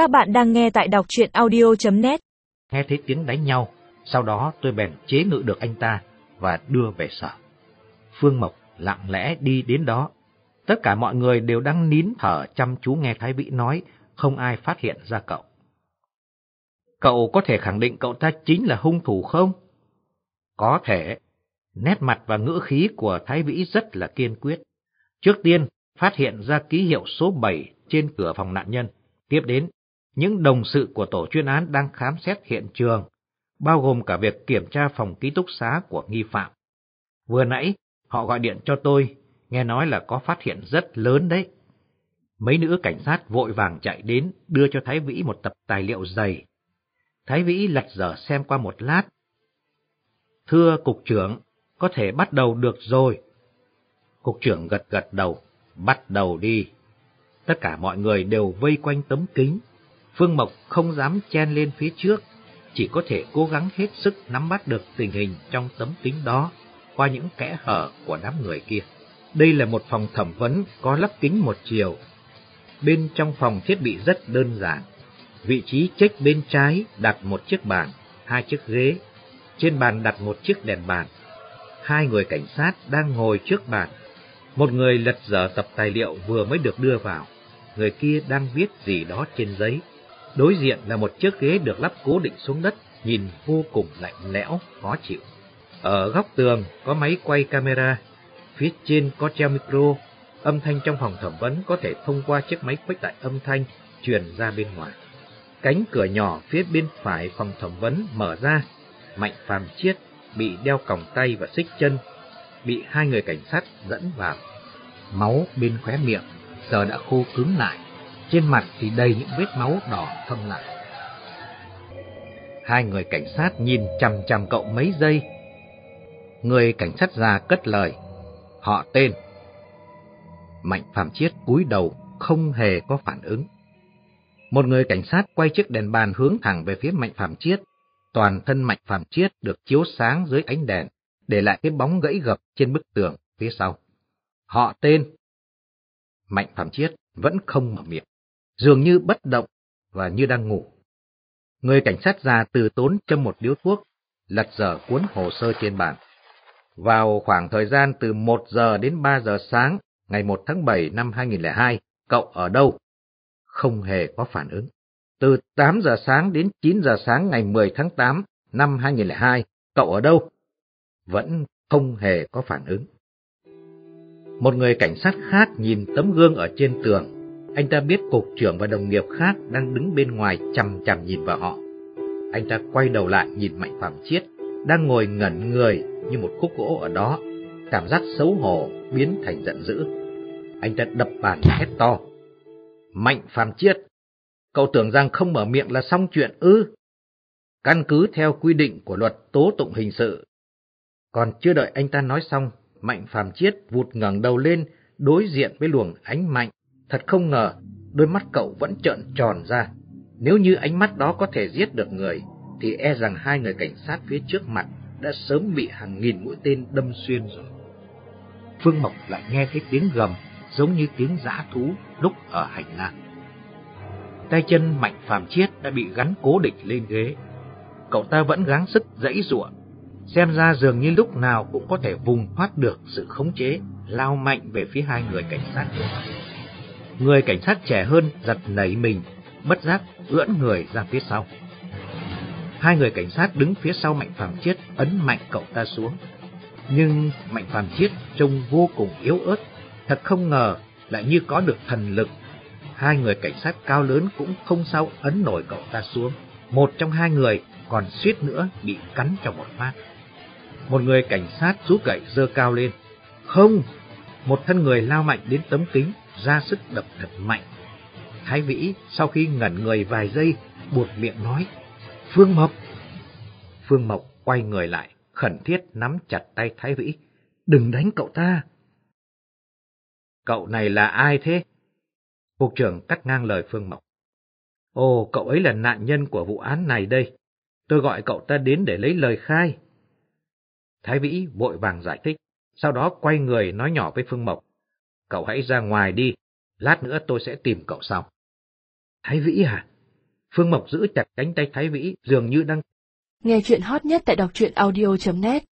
Các bạn đang nghe tại đọc chuyện audio.net Nghe thấy tiếng đánh nhau, sau đó tôi bèn chế ngự được anh ta và đưa về sở. Phương Mộc lặng lẽ đi đến đó. Tất cả mọi người đều đang nín thở chăm chú nghe Thái Vĩ nói, không ai phát hiện ra cậu. Cậu có thể khẳng định cậu ta chính là hung thủ không? Có thể. Nét mặt và ngữ khí của Thái Vĩ rất là kiên quyết. Trước tiên, phát hiện ra ký hiệu số 7 trên cửa phòng nạn nhân. Tiếp đến, những đồng sự của tổ chuyên án đang khám xét hiện trường, bao gồm cả việc kiểm tra phòng ký túc xá của nghi phạm. Vừa nãy, họ gọi điện cho tôi, nghe nói là có phát hiện rất lớn đấy. Mấy nữ cảnh sát vội vàng chạy đến, đưa cho Thái Vĩ một tập tài liệu dày. Thái Vĩ lật dở xem qua một lát. Thưa Cục trưởng, có thể bắt đầu được rồi. Cục trưởng gật gật đầu, bắt đầu đi. Tất cả mọi người đều vây quanh tấm kính. Phương Mộc không dám chen lên phía trước, chỉ có thể cố gắng hết sức nắm bắt được tình hình trong tấm kính đó qua những kẽ hở của đám người kia. Đây là một phòng thẩm vấn có lắp kính một chiều. Bên trong phòng thiết bị rất đơn giản. Vị trí chết bên trái đặt một chiếc bàn, hai chiếc ghế. Trên bàn đặt một chiếc đèn bàn. Hai người cảnh sát đang ngồi trước bàn. Một người lật dở tập tài liệu vừa mới được đưa vào. Người kia đang viết gì đó trên giấy. Đối diện là một chiếc ghế được lắp cố định xuống đất, nhìn vô cùng lạnh lẽo, khó chịu. Ở góc tường có máy quay camera, phía trên có treo micro, âm thanh trong phòng thẩm vấn có thể thông qua chiếc máy khuếch đại âm thanh truyền ra bên ngoài. Cánh cửa nhỏ phía bên phải phòng thẩm vấn mở ra, Mạnh Phàm Chiết bị đeo còng tay và xích chân, bị hai người cảnh sát dẫn vào. Máu bên khóe miệng giờ đã khô cứng lại, trên mặt thì đầy những vết máu đỏ thâm lặng. Hai người cảnh sát nhìn chằm chằm cậu mấy giây. Người cảnh sát già cất lời, họ tên. Mạnh Phạm Chiết cúi đầu, không hề có phản ứng. Một người cảnh sát quay chiếc đèn bàn hướng thẳng về phía Mạnh Phạm Chiết. Toàn thân Mạnh Phạm Chiết được chiếu sáng dưới ánh đèn, để lại cái bóng gãy gập trên bức tường phía sau. Họ tên. Mạnh Phạm Chiết vẫn không mở miệng, dường như bất động và như đang ngủ. Người cảnh sát già từ tốn châm một điếu thuốc, lật dở cuốn hồ sơ trên bàn. Vào khoảng thời gian từ 1 giờ đến 3 giờ sáng, ngày 1 tháng 7 năm 2002, cậu ở đâu? Không hề có phản ứng. Từ 8 giờ sáng đến 9 giờ sáng ngày 10 tháng 8 năm 2002, cậu ở đâu? Vẫn không hề có phản ứng. Một người cảnh sát khác nhìn tấm gương ở trên tường. Anh ta biết cục trưởng và đồng nghiệp khác đang đứng bên ngoài chằm chằm nhìn vào họ. Anh ta quay đầu lại nhìn Mạnh Phạm Chiết, đang ngồi ngẩn người như một khúc gỗ ở đó. Cảm giác xấu hổ biến thành giận dữ. Anh ta đập bàn hét to. Mạnh Phạm Chiết, cậu tưởng rằng không mở miệng là xong chuyện ư? Căn cứ theo quy định của luật tố tụng hình sự. Còn chưa đợi anh ta nói xong, Mạnh Phàm Chiết vụt ngẩng đầu lên, đối diện với luồng ánh mạnh. Thật không ngờ, đôi mắt cậu vẫn trợn tròn ra. Nếu như ánh mắt đó có thể giết được người, thì e rằng hai người cảnh sát phía trước mặt đã sớm bị hàng nghìn mũi tên đâm xuyên rồi. Phương Mộc lại nghe thấy tiếng gầm, giống như tiếng giã thú lúc ở hành lang. Tay chân Mạnh Phàm Chiết đã bị gắn cố định lên ghế. Cậu ta vẫn gắng sức dãy ruộng xem ra dường như lúc nào cũng có thể vùng thoát được sự khống chế, lao mạnh về phía hai người cảnh sát. Người cảnh sát trẻ hơn giật nảy mình, bất giác ưỡn người ra phía sau. Hai người cảnh sát đứng phía sau Mạnh Phạm Chiết ấn mạnh cậu ta xuống. Nhưng Mạnh Phạm Chiết trông vô cùng yếu ớt, thật không ngờ lại như có được thần lực. Hai người cảnh sát cao lớn cũng không sao ấn nổi cậu ta xuống. Một trong hai người còn suýt nữa bị cắn trong một phát. Một người cảnh sát rút gậy dơ cao lên. Không! Một thân người lao mạnh đến tấm kính, ra sức đập thật mạnh. Thái Vĩ sau khi ngẩn người vài giây, buột miệng nói. Phương Mộc! Phương Mộc quay người lại, khẩn thiết nắm chặt tay Thái Vĩ. Đừng đánh cậu ta! Cậu này là ai thế? Cục trưởng cắt ngang lời Phương Mộc. Ồ, cậu ấy là nạn nhân của vụ án này đây. Tôi gọi cậu ta đến để lấy lời khai. Thái Vĩ vội vàng giải thích, sau đó quay người nói nhỏ với Phương Mộc. Cậu hãy ra ngoài đi, lát nữa tôi sẽ tìm cậu sau. Thái Vĩ à? Phương Mộc giữ chặt cánh tay Thái Vĩ dường như đang... Nghe chuyện hot nhất tại đọc truyện audio.net